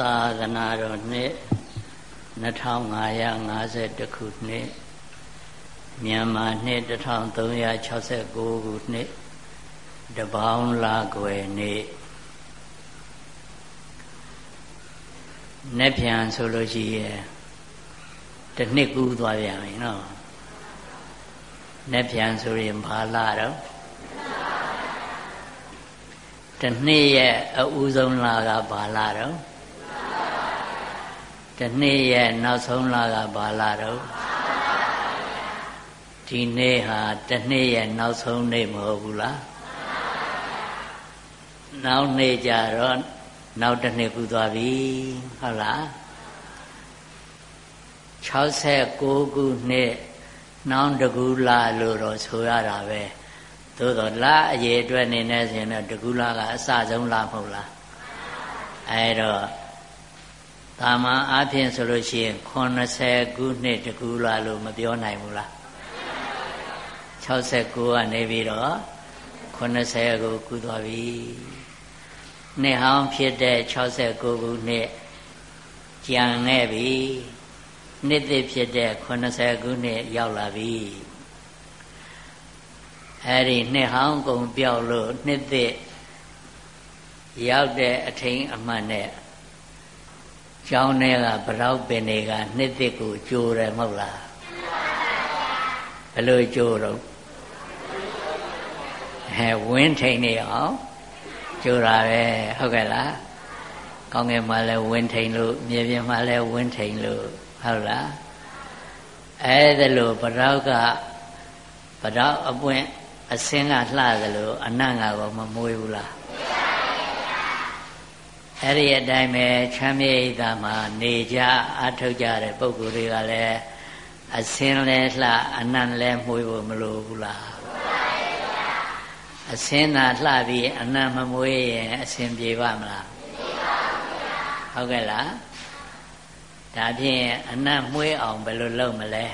သာသနာတော်နှစ်2550ခုနှစ်မြန်မာနှစ်1369ခုနှစ်တပေါင်းလာကွယ်နေ့နေ့ပြန်ဆိုလို့ရှိရဲ့တစ်နှစ်ကူးသွားပြန်ပြီနော်နေ့ပြန်ဆိုရင်ဘာလာတော့တစ်နှစ်ရဲ့အဦးဆုံးလာကဘာလာတော့ တနေ့ရဲ့နောက်ဆုံးလကဘာလာတော့ဒီနေ့ဟာတနေ့ရဲ့နောက်ဆုံးနေ့မဟုတ်ဘူးလားနောက်နေ့ကျတော့နောက်တစ်နှစ်ကူသွားပြီဟုတ်လား69ခုနှစ်နောင်တကူလာလို့တော့ဆိုရတာပဲသို့တော့လာအရေအတွက်နေနေဆိုရင်တော့တကူလာကအစဆုံးလာမဟုတ်လားအဲတော့ တာမန်အားဖြင့်ဆိုလို့ရှိရင်80ခုနှစ်တကူလာလို့မပြောနိုင်ဘူးလား69ကနေပြီးတော့80ကိုကူးသွားပြီနှစ်ဟောင်းဖြစ်တဲ့69ခုနှစ်ကြံခဲ့ပြီနှစ်သစ်ဖြစ်တဲ့80ခုနှစ်ရောက်လာပြီအဲ့ဒီနှစ်ဟောင်းကုန်ပြောက်လို့နှစ်သစ်ရောက်တဲ့အထိန်အမှတ်နဲ့ ကျောင်းထဲကဗရောက်ပင်တွေကနှစ်သစ်ကိုကြိုးတယ်မဟုတ်လားဘယ်လိုကြိုးတော့အဲဝင်းထိန်နေအောင်ကြိုးတာပဲဟုတ်ကဲ့လားကောင်းငယ်မှာလဲဝင်းထိန်လို့မြေပြင်မှာလဲဝင်းထိန်လို့ဟုတ်လားအဲဒါလို့ဗရောက်ကဗရောက်အပွင့်အစင်းကလှတယ်လို့အနတ်ကတော့မမွေးဘူးလား အဲ့ဒီအတိုင်းပဲချမ်းမြေ့ဣတာမှာနေကြအထုတ်ကြတဲ့ပုဂ္ဂိုလ်တွေကလည်းအစင်းလဲလှအနံ့လဲမှုဖို့မလိုဘူးလားအစင်းသာလှပြီးအနံ့မမွေးရင်အစင်ပြေပါမလားဟုတ်ကဲ့လားဒါဖြင့်အနံ့မွေးအောင်ဘယ်လိုလုပ်မလဲ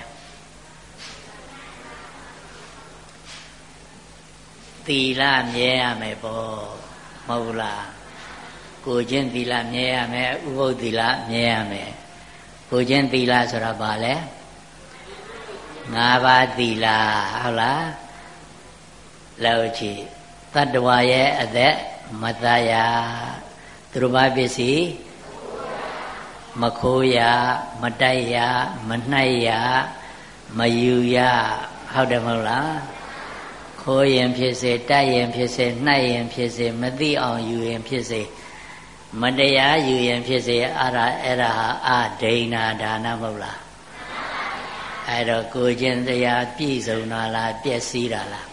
သီလမြဲရမယ်ပေါ့မဟုတ်လား ကိုချင်းသီလမြဲရမယ်ဥပုသ္သီလမြဲရမယ်ကိုချင်းသီလဆိုတာဘာလဲ၅ပါးသီလဟုတ်လားလောက်ချီတတ္တဝါရဲ့အသက်မတရသူတို့ဘာပစ္စည်းမခိုးရမတိုက်ရမနှိုက်ရမယူရဟုတ်တယ်မဟုတ်လားခိုးရင်ဖြစ်စေတိုက်ရင်ဖြစ်စေနှိုက်ရင်ဖြစ်စေမသိအောင်ယူရင်ဖြစ်စေ မတရားယူရင်ဖြစ်စေအဲ့ဒါအဲ့ဒါဟာအဒိဏဒါနမဟုတ်လားအဲ့တော့ကိုချင်းတရားပြည့်စုံတာလားပျက်စီးတာလား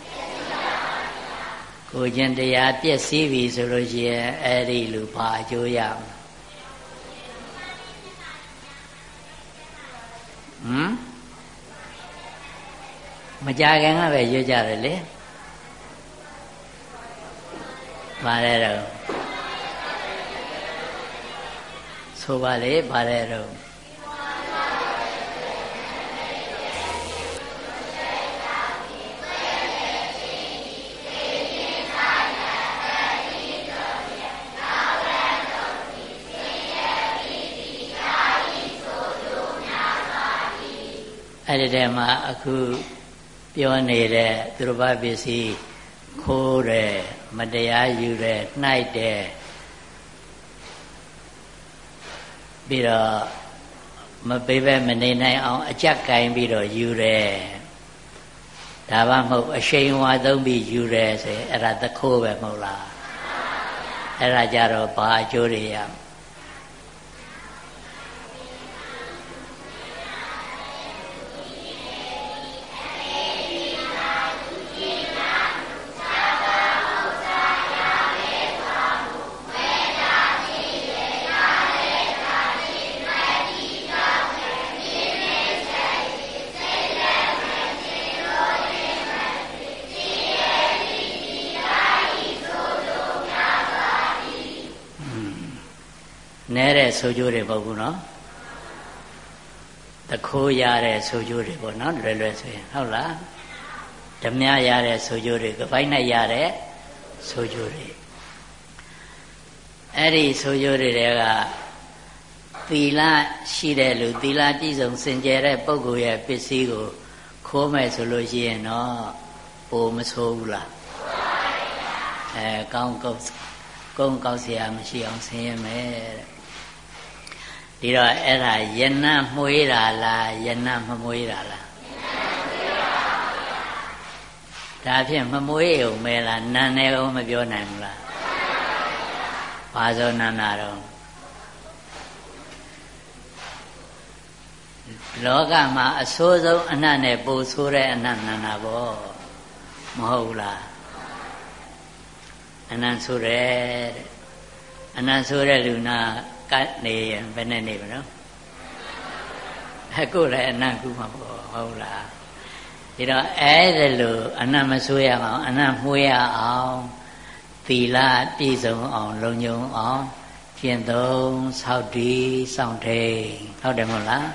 ကိုချင်းတရားပျက်စီးပြီဆိုလို့ရှိရင်အဲ့ဒီလူဘာအကျိုးရမလဲဟမ်မကြခင်ကပဲရွတ်ကြတယ်လေပါတယ်တော့ ဆိုပါလေဗါတဲ့တော့အဲ့ဒီတည်းမှာအခုပြောနေတဲ့သူတော်ဘာပစ္စည်းခိုးတယ်မတရားယူတယ်နှိုက်တယ် ပြီးတော့မပေးပဲမနေနိုင်အောင် အကြက်ကင်ပြီးတော့ယူတယ်ဒါမှမဟုတ်အရှိန်ဝါသုံးပြီးယူတယ်ဆိုရင်အဲ့ဒါသခိုးပဲမဟုတ်လားအဲ့ဒါကြတော့ဘာအကျိုးတွေရတဲ့ ဆိုကြိုးတွေပေါ့ဘူးနော်တခိုးရတဲ့ဆိုကြိုးတွေပေါ့နော်လွယ်လွယ်ဆိုရင်ဟုတ်လားဓမြရတဲ့ဆိုကြိုးတွေကပိုင်းနဲ့ရတဲ့ဆိုကြိုးတွေအဲ့ဒီဆိုကြိုးတွေကသီလရှိတဲ့လူသီလပြည့်စုံစင်ကြယ်တဲ့ပုဂ္ဂိုလ်ရဲ့ပစ္စည်းကိုခိုးမယ်ဆိုလို့ရှိရင်တော့ပိုမဆိုးဘူးလားအဲကောင်းကောင်းကောင်းကောင်းစရာမရှိအောင်ဆင်းရဲမယ်တဲ့ ဒီတော့အဲ့ဒါယနမွေးတာလားယနမမွေးတာလားဒါဖြင့်မမွေးုံမဲလားနာနေအောင်မပြောနိုင်ဘူးလားဘာသောနာနာတော့လောကမှာအဆိုးဆုံးအနတ်နဲ့ပိုဆိုးတဲ့အနတ်နာနာပေါ့မဟုတ်ဘူးလားအနတ်ဆိုတယ်တဲ့အနတ်ဆိုတဲ့လူနာ ကတ်နေရင်ဘယ်နဲ့နေမလို့အခုလည်းအနတ်ကူမှာပေါ့ဟုတ်လားဒီတော့အဲ့ဒါလို့အနတ်မဆိုးရအောင်အနတ်မှုရအောင်သီလပြည့်စုံအောင်လုံခြုံအောင်ကျင့်သုံးဆောက်တည်စောင့်ထိန်ဟုတ်တယ်မဟုတ်လား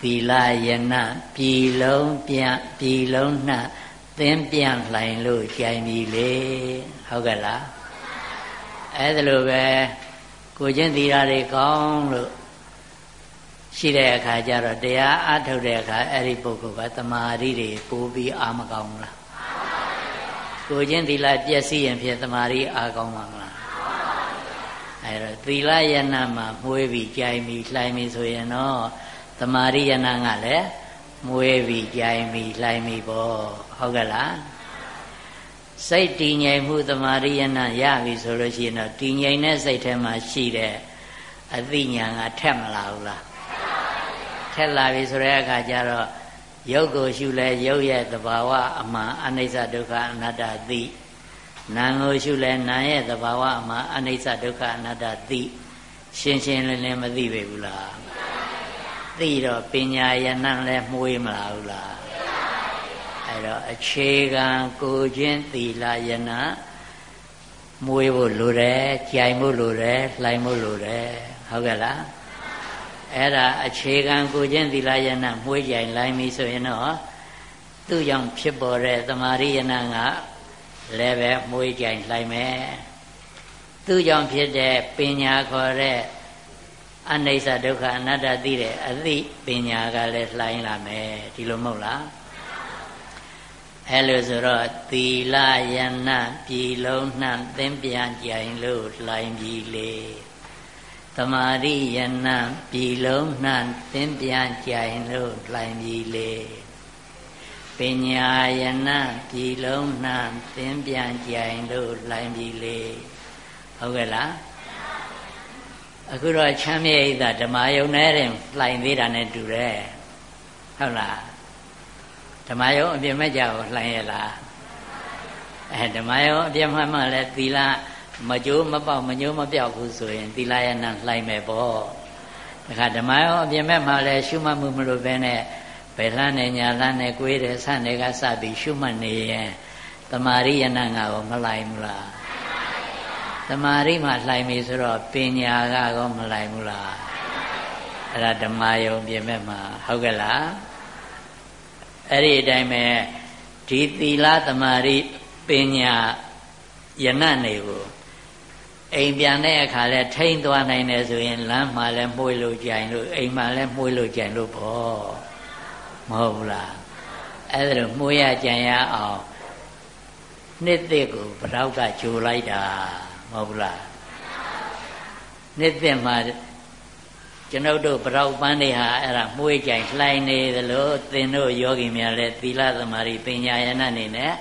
သီလယနာပြည်လုံးပြန်ပြည်လုံးနှသင်ပြန်လှိုင်လို့ကြိုင်ပြီလေဟုတ်ကဲ့လားအဲ့ဒါလိုပဲ ကိုချင်းသီလတွေကောင်းလို့ရှိတဲ့အခါကျတော့တရားအထုတ်တဲ့အခါအဲ့ဒီပုဂ္ဂိုလ်ကတမာရီတွေပိုးပြီးအာမကောင်းလားကိုချင်းသီလပြည့်စည်ရင်ဖြင့်တမာရီအာကောင်းမှာမလားအဲ့တော့သီလယနာမှာမွေးပြီးကြိုင်ပြီးလှိုင်ပြီးဆိုရင်တော့တမာရိယနာကလည်းမွေးပြီးကြိုင်ပြီးလှိုင်ပြီးပေါ့ဟုတ်ကဲ့လား စိတ်တည်ငြိမ်မှုတမာရိယနာရပြီဆိုလို့ရှိရင်တော့တည်ငြိမ်တဲ့စိတ်ထဲမှာရှိတဲ့အသိဉာဏ်ကထက်မလာဘူးလားထက်လာပြီဆိုတဲ့အခါကျတော့ရုပ်ကိုရှုလဲရုပ်ရဲ့သဘာဝအမှန်အနိစ္စဒုက္ခအနတ္တသိနာမ်ကိုရှုလဲနာမ်ရဲ့သဘာဝအမှန်အနိစ္စဒုက္ခအနတ္တသိရှင်းရှင်းလင်းလင်းမသိပေဘူးလားသိတော့ပညာယနလည်းမှုေးမလားဘူးလား အဲ့တော့အခြေခံကိုချင်းသီလယနမွေးဖို့လိုတယ်ကြိုင်ဖို့လိုတယ်လှိုင်ဖို့လိုတယ်ဟုတ်ကဲ့လားအဲ့ဒါအခြေခံကိုချင်းသီလယနမွေးကြိုင်လှိုင်ပြီဆိုရင်တော့သူ့ကြောင့်ဖြစ်ပေါ်တဲ့သမာရိယနကလည်းပဲမွေးကြိုင်လှိုင်မယ်သူ့ကြောင့်ဖြစ်တဲ့ပညာခေါ်တဲ့အနိစ္စဒုက္ခအနတ္တသိတဲ့အသိပညာကလည်းလှိုင်းလာမယ်ဒီလိုမဟုတ်လား အဲလိုဆိုတော့သီလယနာပြည်လုံးနှံသင်ပြန်ကြိုင်လို့လှိုင်းပြီလေသမာရိယနာပြည်လုံးနှံသင်ပြန်ကြိုင်လို့လှိုင်းပြီလေပညာယနာပြည်လုံးနှံသင်ပြန်ကြိုင်လို့လှိုင်းပြီလေဟုတ်ကဲ့လားအခုတော့ချမ်းမြေ့ဣဒဓမ္မယုံနဲ့တင်လှိုင်သေးတာနဲ့တူတယ်ဟုတ်လား ဓမ္မယုံအပြင်မဲ့ကြကိုလှိုင်ရလားအဲဓမ္မယုံအပြင်မှမှလည်းသီလမကြိုးမပေါက်မညိုးမပြောက်ဘူးဆိုရင်သီလရဏလှိုင်မယ်ပေါ့ဒါခါဓမ္မယုံအပြင်မဲ့မှလည်းရှုမှတ်မှုမလို့ပဲနဲ့ဘယ်လှမ်းနေညာလှမ်းနေကိုယ်တယ်ဆန့်တွေကစပြီးရှုမှတ်နေရင်တမာရိယဏငါကိုမလှိုင်ဘူးလားတမာရိမှလှိုင်ပြီဆိုတော့ပညာကကောမလှိုင်ဘူးလားအဲ့ဒါဓမ္မယုံပြင်မဲ့မှာဟုတ်ကဲ့လား အဲ့ဒီအတိုင်းပဲဒီသီလတမာရိပညာယနနေကိုအိမ်ပြန်တဲ့အခါလဲထိမ့်သွားနိုင်တယ်ဆိုရင်လမ်းမှာလဲမှုေးလို့ကြိုင်လို့အိမ်မှာလဲမှုေးလို့ကြိုင်လို့ပေါ့မဟုတ်ဘူးလားအဲ့ဒါလို့မှုေးရကြိုင်ရအောင်နှစ်သစ်ကိုဗရောက်ကဂျိုလိုက်တာမဟုတ်ဘူးလားနှစ်သက်မှာ ကျွန်ုပ်တို့ပရောက်ပန်းတွေဟာအဲ့ဒါမှုေးကြိုင်လှိုင်းနေသလိုသင်တို့ယောဂီများလည်းသီလသမารိပညာယနာနေနဲ့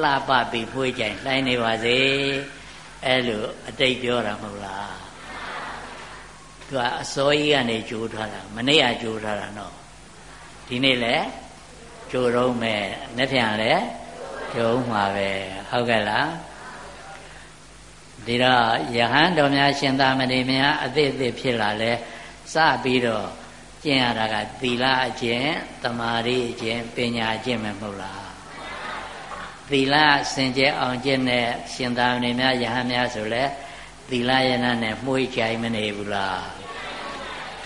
လှပပြီးမှုေးကြိုင်လှိုင်းနေပါစေအဲ့လိုအတိတ်ပြောတာမဟုတ်လားသူကအစောကြီးကနေကြိုးထားတာမနေ့ကကြိုးထားတာနော်ဒီနေ့လည်းကြိုးတော့မယ်နေ့ပြန်လည်းကြိုးမှာပဲဟုတ်ကဲ့လားဒီတော့ယဟန်တော်များရှင်သာမဏေများအသစ်အသစ်ဖြစ်လာလဲ စပြီးတော့ကျင့်ရတာကသီလအကျင့်တမာရီအကျင့်ပညာအကျင့်ပဲမဟုတ်လားသီလစင်ကြဲအောင်ကျင့်တဲ့ရှင်သာမဏေများယဟန်များဆိုလဲသီလယနာနဲ့မှုကြိုင်မနေဘူးလား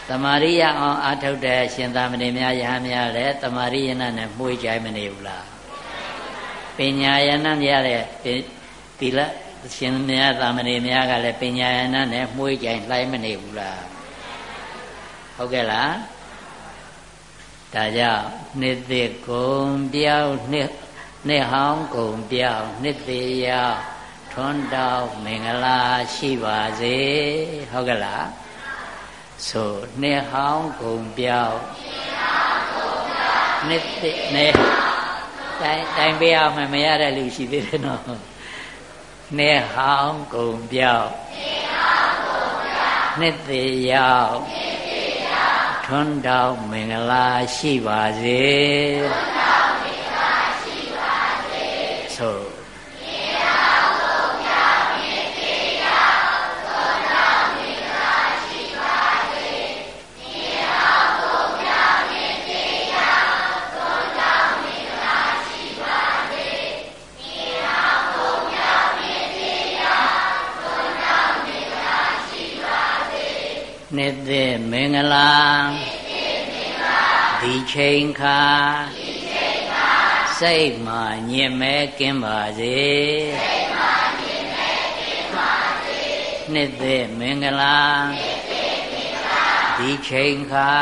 တမာရိယအောင်အာထုတ်တဲ့ရှင်သာမဏေများယဟန်များလည်းတမာရိယနာနဲ့မှုကြိုင်မနေဘူးလားပညာယနာများတဲ့သီလရှင်များသာမဏေများကလည်းပညာယနာနဲ့မှုကြိုင်လှိုင်းမနေဘူးလား ဟုတ်ကဲ့လားဒါကြောင့်နှစ်သက်ကုံပြောင်းနှစ်နှစ်ဟောင်းကုံပြောင်းနှစ်သေးရောက်ထွန်းတောင်းမင်္ဂလာရှိပါစေဟုတ်ကဲ့လားဆိုနှစ်ဟောင်းကုံပြောင်းနှစ်သက်နှစ်တိုင်းတိုင်းပေးအောင်မရတဲ့လူရှိသေးတယ်နော်နှစ်ဟောင်းကုံပြောင်းနှစ်သေးရောက် ထွန်းတောင်းမင်္ဂလာရှိပါစေထွန်းတောင်း နှစ်သက်မင်္ဂလာဒီချိန်ခါစိတ်မှညင်မဲ့ကင်းပါစေနှစ်သက်မင်္ဂလာဒီချိန်ခါ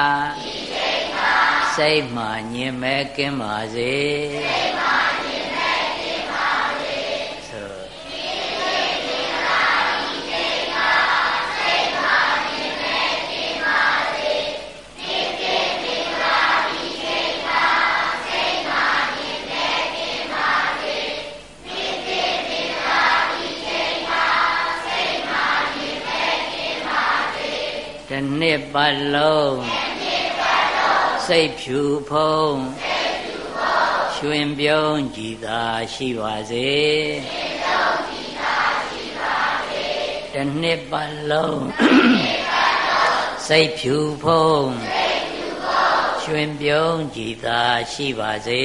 စိတ်မှညင်မဲ့ကင်းပါစေ နှစ်ပတ်လုံးစိတ်ဖြူဖုံးရွှင်ပြုံးကြည်သာရှိပါစေတနှစ်ပတ်လုံးစိတ်ဖြူဖုံးရွှင်ပြုံးကြည်သာရှိပါစေ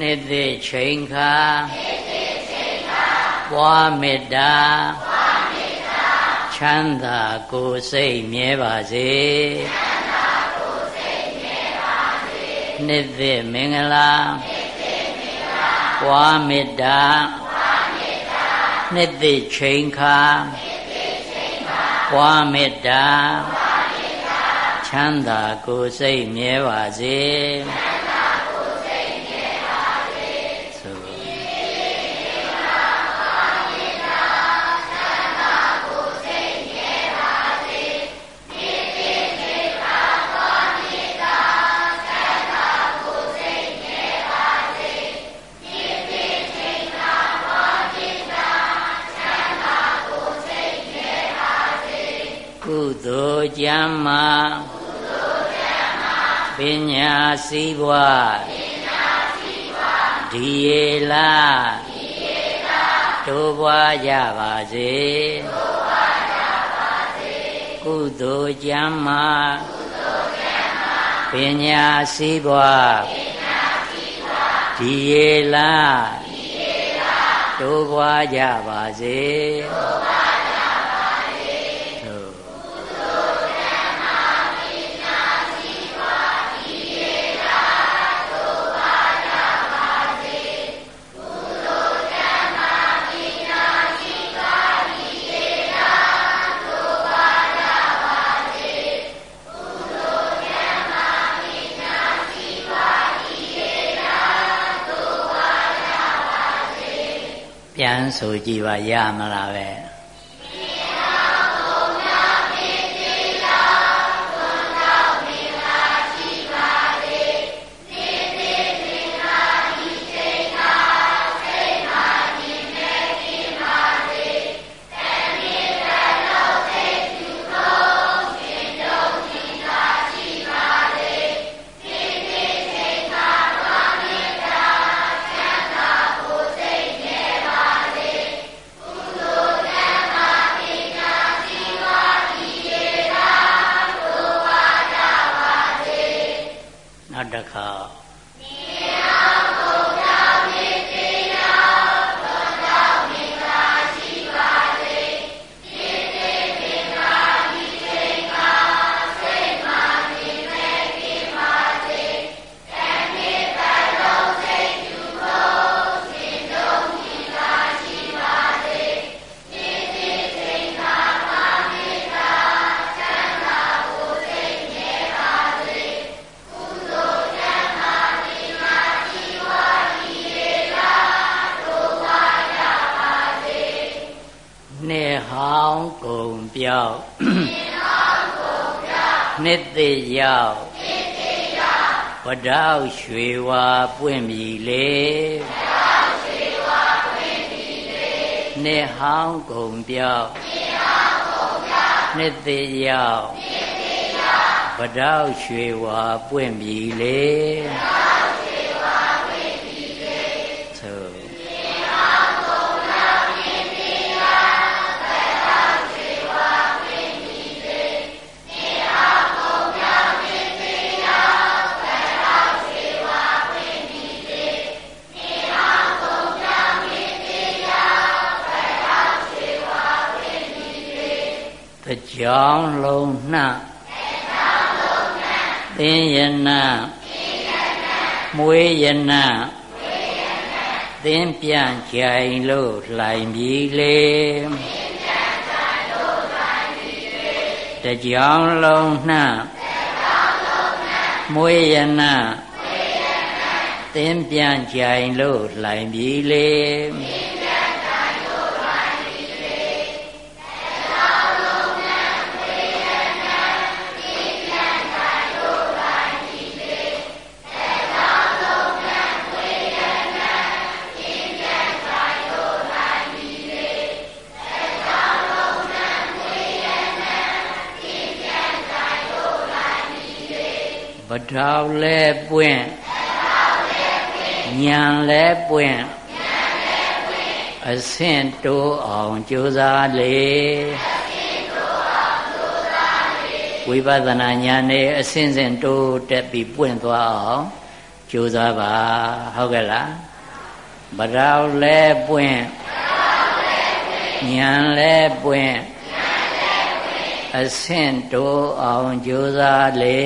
နှစ်သက်ချိန်ခါပွားမေတ္တာချမ်းသာကိုယ်စိတ်မြဲပါစေနှစ်သက်မင်္ဂလာပွားမေတ္တာနှစ်သက်ချိန်ခါပွားမေတ္တာချမ်းသာကိုယ်စိတ်မြဲပါစေသိုလ် ကျမ်းမာပညာစည်းပွားဒီရေလာတို့ပွားကြပါစေကုသိုလ်ကျမ်းမာပညာစည်းပွားဒီရေလာတို့ပွားကြပါစေပြ န်ဆိုကြည့်ပါရမလားပဲ နောက်တစ်ခါ နှစ်သိရောက်ဝတောက်ရွှေဝါပွင့်ပြီလေနှစ်ဟောင်းကုန်ပြောက်နှစ်သိရောက်ဝတောက်ရွှေဝါပွင့်ပြီလေတ ကြောင်လုံးနှံ့သင်ယနာမွေးယနာသင်ပြန်ကြိုင်လို့လှိုင်ပြီလေတကြောင်လုံးနှံ့မွေးယနာသင်ပြန်ကြိုင်လို့လှိုင်ပြီလေ ထောင်လဲပွင့်ညံလဲပွင့်အဆင့်တိုးအောင်ကြိုးစားလေဝိပဿနာဉာဏ်နဲ့အဆင့်ဆင့်တိုးတက်ပြီးပွင့်သွားအောင်ကြိုးစားပါဟုတ်ကဲ့လားဗရောင်လဲပွင့်ဉာဏ်လဲပွင့်အဆင့်တိုးအောင်ကြိုးစားလေ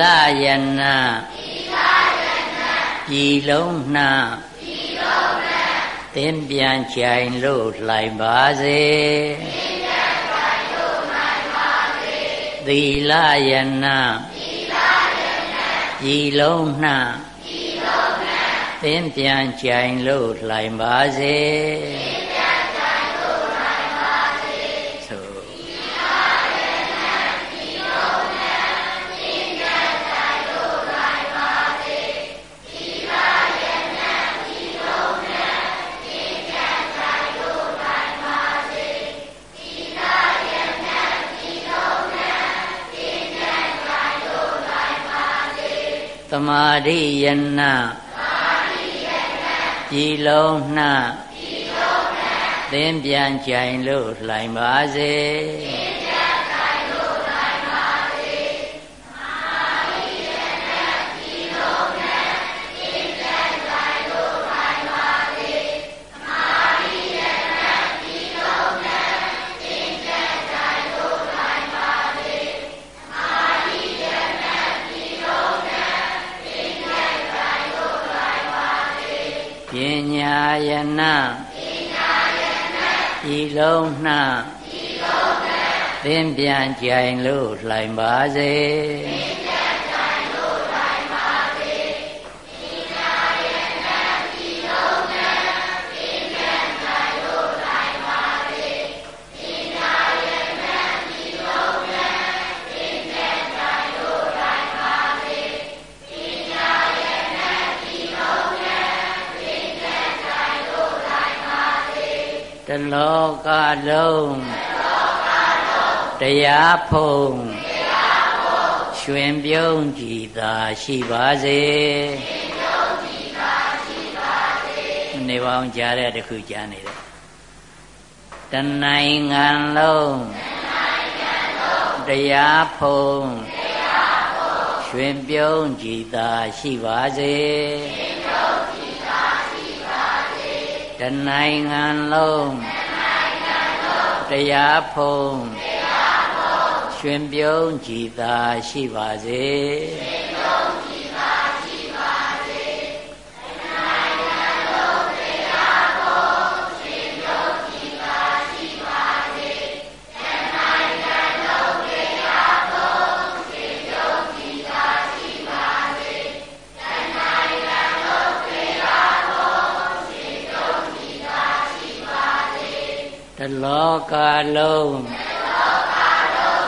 လယနာသီလယနာပြည်လုံးနှံပြည်လုံးနှံသင်ပြန်ကြိုင်လို့လှိုင်ပါစေသင်ပြန်ကြိုင်လို့လှိုင်ပါစေသီလယနာသီလယနာပြည်လုံးနှံပြည်လုံးနှံသင်ပြန်ကြိုင်လို့လှိုင်ပါစေသင် မာဓိယနာပြည်လုံးနှသင်ပြန်ကြိုင်လို့လှိုင်ပါစေ ယနာဤလုံးနှသင်ပြန်ကြိုင်လို့လှိုင်ပါစေ လောကလုံးတရားဖုံရွှင်ပြုံးကြည်သာရှိပါစေနေပါအောင်ကြားတဲ့တခုကြားနေတယ်တနိုင်ငံလုံးတရားဖုံရွှင်ပြုံးကြည်သာရှိပါစေ တနိုင်ငံလုံးတရားဖုံရွှင်ပြုံးကြည်သာရှိပါစေ လောကလုံး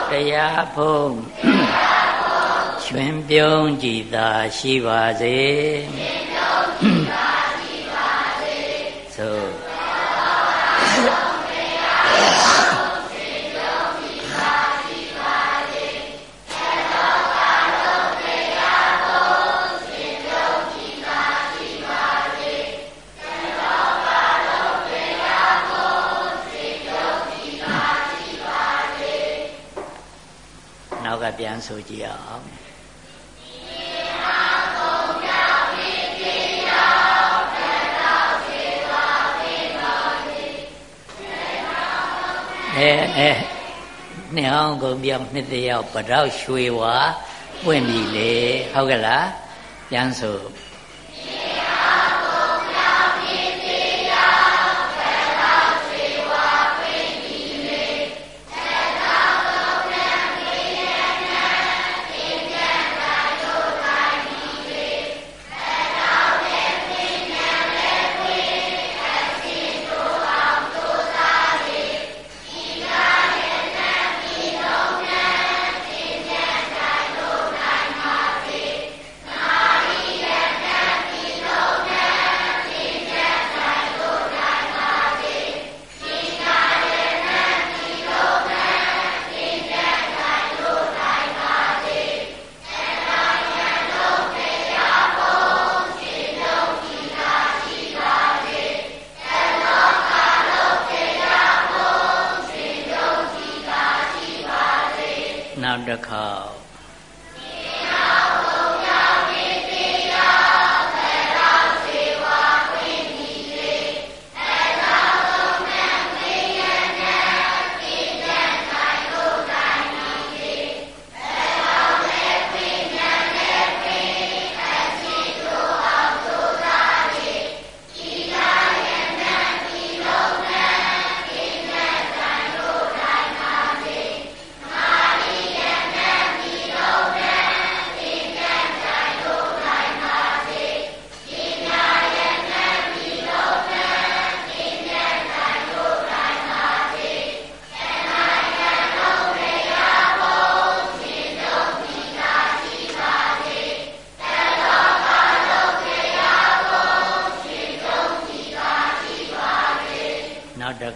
တရားဖုံးရွှင်ပြုံးကြည်သာရှိပါစေသို့ ပြန်ဆိုကြည့်အောင်အဲအဲနှစ်အောင်ကုန်ပြောင်းနှစ်တယောက်ပတောက်ရွှေဝါပွင့်ပြီလေဟုတ်ကဲ့လားပြန်ဆို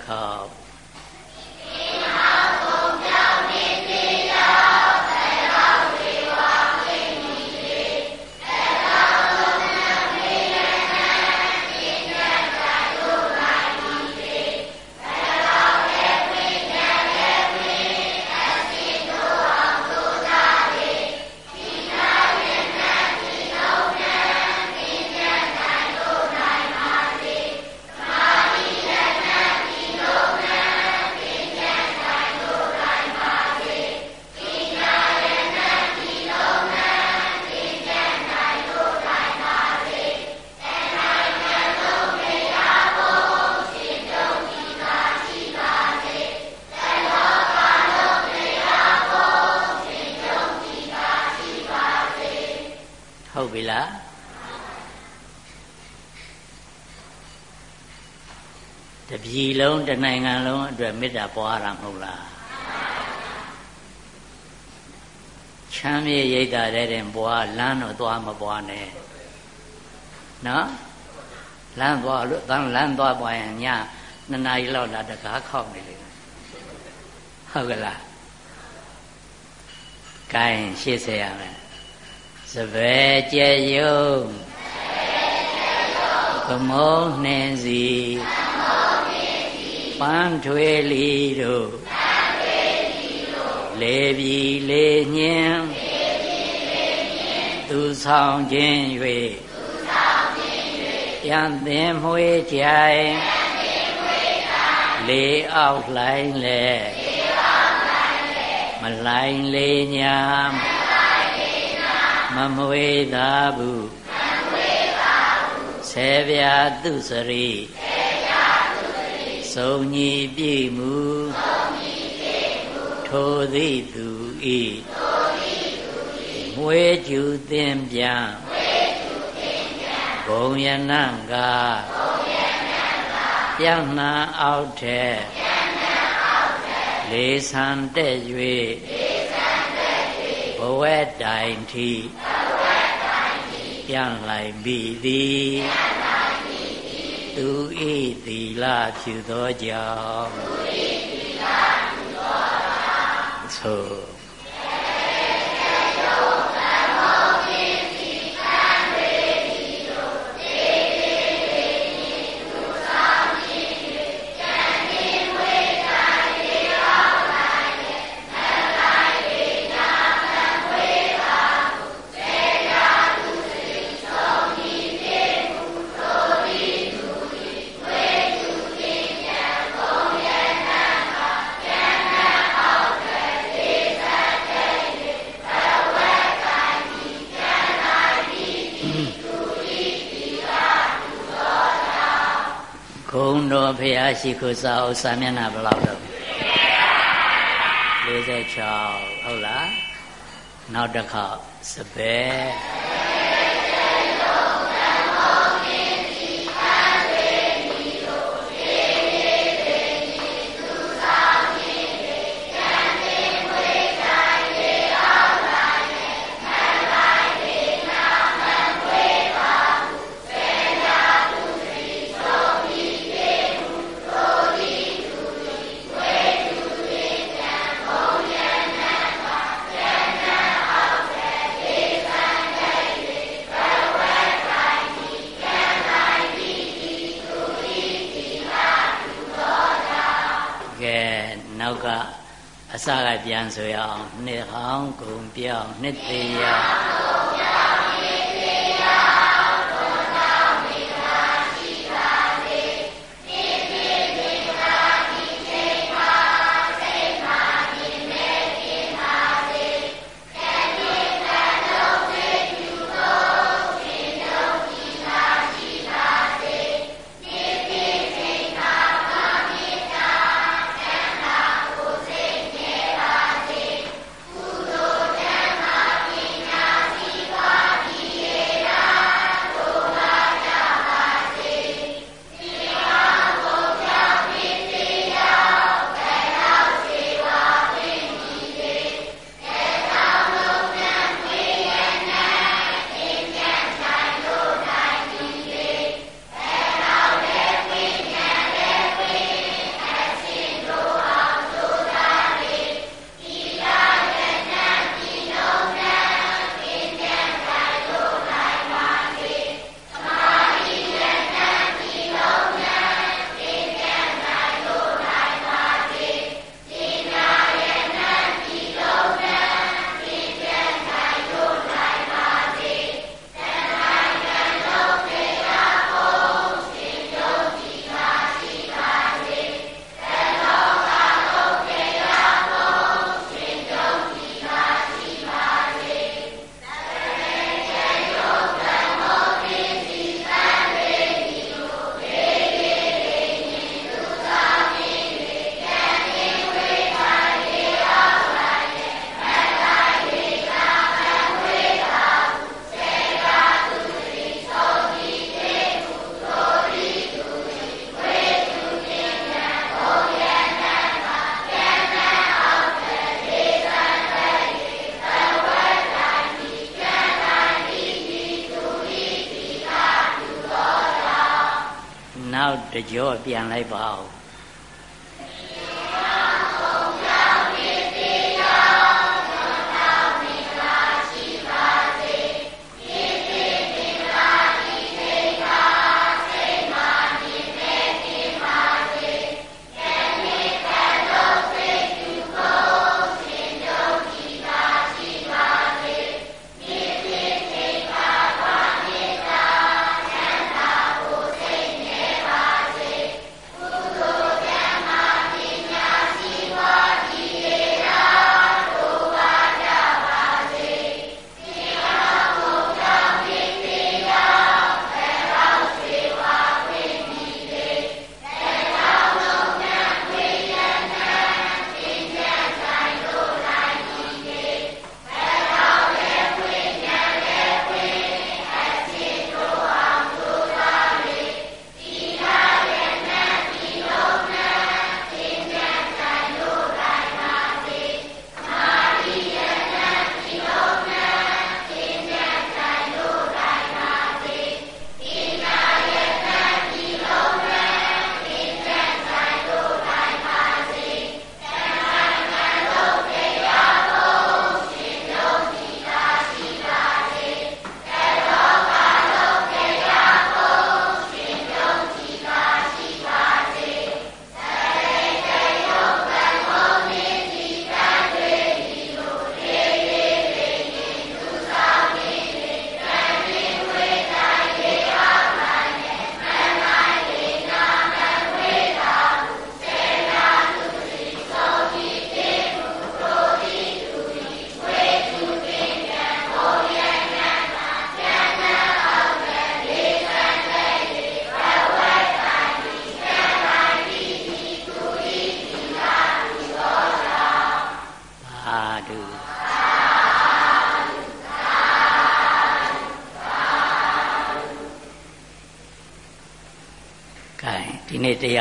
นะครับ တနိုင်ငံလုံးအတွက်မေတ္တာပွားတာမဟုတ်လားချမ်းမြေရိတ်တာတဲ့တင်ပွားလမ်းတော့သွားမပွားနဲ့နော်လမ်းသွားလို့တန်းလမ်းသွားပွားရင်ညနှစ်နာရီလောက်လာတကားခောက်နေလေဟုတ်ကလားကိုင်းရှေ့ဆက်ရမယ်စပယ်ကြဲယုံကမုံနှင်းစီ ပန်းထွေလီတို့လေပြီလေညင်သူဆောင်ခြင်း၍ပြန်သင်မွေးကြိုင်လေအောက်လှိုင်းလေမလှိုင်းလေညာမမွေးသာဘူးဆေဗျာသူစရိ စုံညီပြည့်မူထိုသည်သူဤမွေကျူသင်ပြန်ဘုံယနံကပြန်နှံအောက်ထဲလေးဆန်တဲ့၍ဘဝတိုင်ထိပြန်လိုက်ပြီသည် သူဤသီလဖြူသောကြောင့်သို့ ဘုရားရှိခိုးစာအုပ်စာမျက်နှာဘယ်လောက်တော့46ဟုတ်လားနောက်တစ်ခါစပယ် စကပြန်ဆိုရအောင်နှစ်ဟောင်းကုန်ပြောင်းနှစ်သေးရ ကြောပြန်လိုက်ပါဦး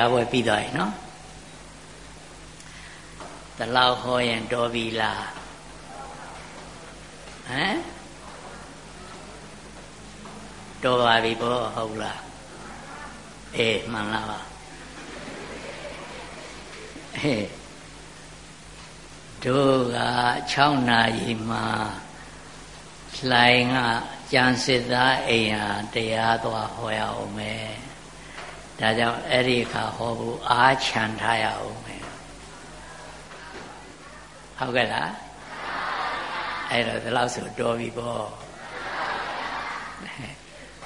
ရားပွဲပြီးသွားပြီနော်တလောက်ဟောရင်တော်ပြီလားဟမ်တော်ပါပြီဘောဟုတ်လားအေးမှန်လားပါအေးတို့က6နာရီမှာလှိုင်ကကြံစစ်သားအိမ်ဟာတရားသွားဟောရအောင်မယ် ဒါကြောင့်အဲ့ဒီခါဟောဖို့အားချန်ထားရအောင်မယ်ဟုတ်ကဲ့လားအဲ့တော့ဒီလောက်ဆိုတော်ပြီပေါ့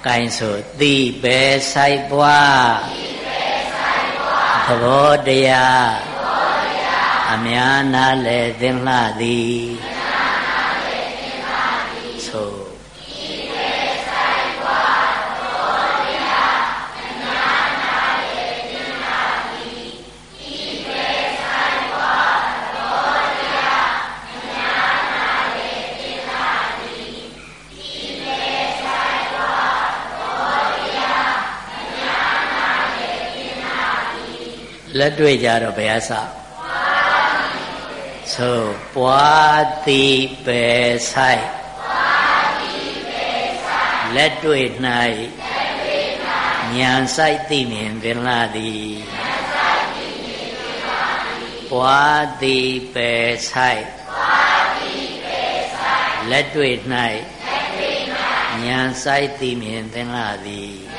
ကိုင်းဆိုသိပဲဆိုင်ပွားသဘောတရားအများနာလဲသင်လှသည် လက်တွေ့ကြတော့ဘယ်အစဆိုပွားတိပဲဆိုင်လက်တွေ့၌ဉာဏ်ဆိုင်သိမြင်ပင်လာသည်ပွားတိပဲဆိုင်လက်တွေ့၌ဉာဏ်ဆိုင်သိမြင်ပင်လာသည်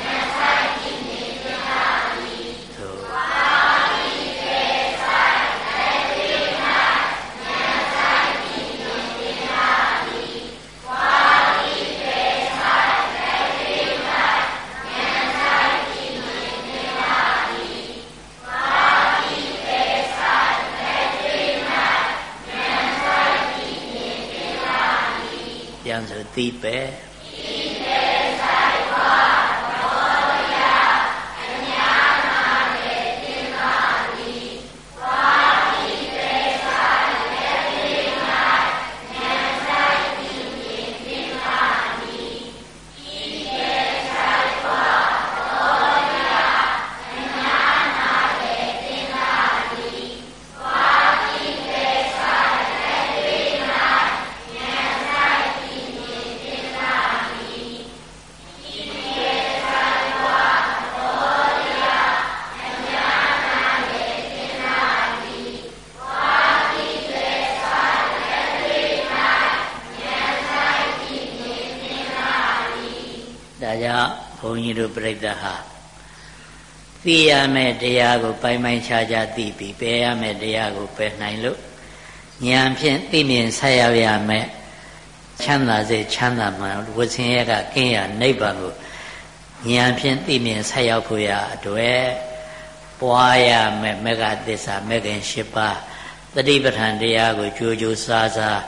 သိပဲ တို့ပြိတ္တဟာသိရမယ့်တရားကိုပိုင်ပိုင်ခြားခြားသိပြီးပယ်ရမယ့်တရားကိုပယ်နိုင်လို့ဉာဏ်ဖြင့်သိမြင်ဆက်ရောက်ရမယ်ချမ်းသာစေချမ်းသာမှန်ဝဆင်းရဲကကင်းရနိဗ္ဗာန်ကိုဉာဏ်ဖြင့်သိမြင်ဆက်ရောက်ဖို့ရအတွက်ပွားရမယ်မေဃသစ္စာမေခင်၈ပါးတတိပဋ္ဌာန်တရားကိုကြိုးကြိုးစားစား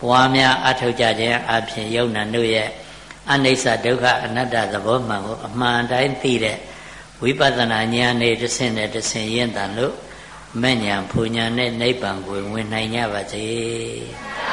ပွားများအထောက်ကြခြင်းအပြင်ယုံနာတို့ရဲ့ အနိစ္စဒုက္ခအနတ္တသဘောမှန်ကိုအမှန်တိုင်းသိတဲ့ဝိပဿနာဉာဏ်နဲ့တစ်ဆင့်နဲ့တစ်ဆင့်ရင့်တန်လို့မဲ့ညာဖူညာနဲ့နိဗ္ဗာန်ကိုဝင်နိုင်ကြပါစေ။